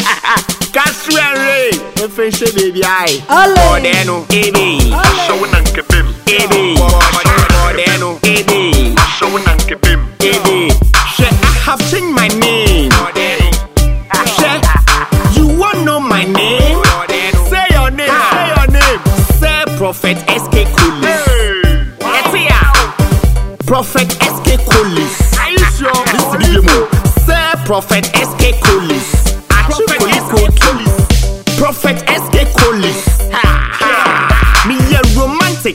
Cassuere, me finish baby eye. Ale. Modeno, ebi. Showing and kebim. Ebi. Modeno, ebi. Showing and kebim. Ebi. She, I have changed my name. She, you want know my name? Say your name. Say your name. Say Prophet SK Coolies. Yes, yeah. Prophet SK Coolies. Are you sure? Listen to me. Say Prophet SK Coolies.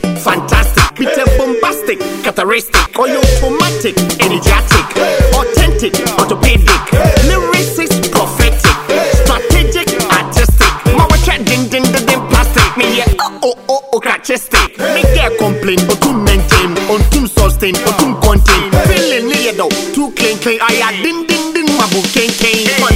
Fantastic, me a bombastic, characteristic, or automatic, energetic, authentic, orthopedic, lyricist, prophetic, strategic, artistic. My watch ding ding ding ding plastic. Me a oh oh oh oh characteristic. Me get complain or oh, to maintain, oh, on to sustain, oh, or to contain. Feeling near though, too clean clean. I ding ding ding mabu king king. Tin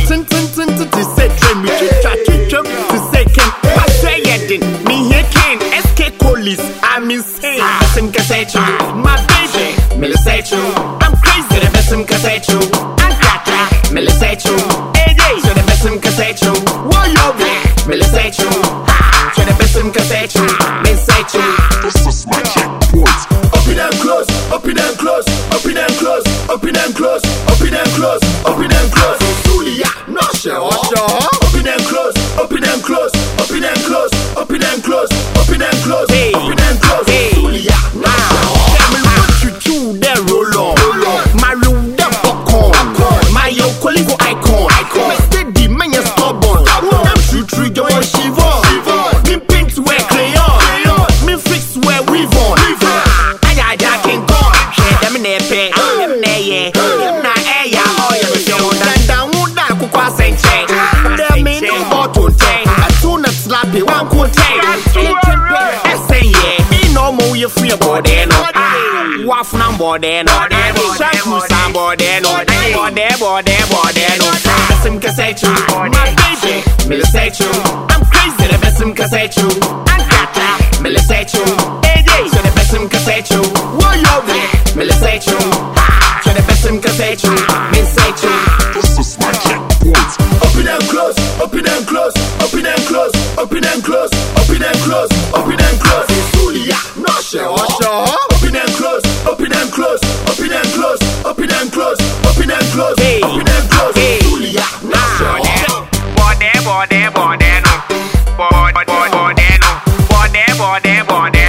Besim kasechu, my baby. Milisechu, I'm crazy. The besim kasechu, I'm kata. Milisechu, AJ. So the besim kasechu, what you be? Milisechu, ha. So the besim kasechu, milisechu. This is my checkpoint. femeie Imna eia o emisiune Întotdeauna cu coase-n cei Dă-mi nu votul tăi Sună-ți la piuam cu tăi Esenye Inomul e fie bodenă Waf n-am bodenă Și-am pus am bodenă Bode, bode, bodenă Lăsă-mi că sei tu My baby, mi-l sei tu I'm crazy, lăsă-mi că sei tu Ṣe the bẹ́sìm kẹsẹ̀ tù. Mi sẹ́ tù. This is my checkpoint. In them close, in them close, in them close, in them close, in them close, in them close. Sulia, no show. Up in them close, in them close, in them close, in them close, in them close, in them close. Sulia, no show. Bọ̀dẹ̀ bọ̀dẹ̀ bọ̀dẹ̀ nù. Bọ̀dẹ̀ bọ̀dẹ̀ nù. Bọ̀dẹ̀ bọ̀dẹ̀ bọ̀dẹ̀ nù.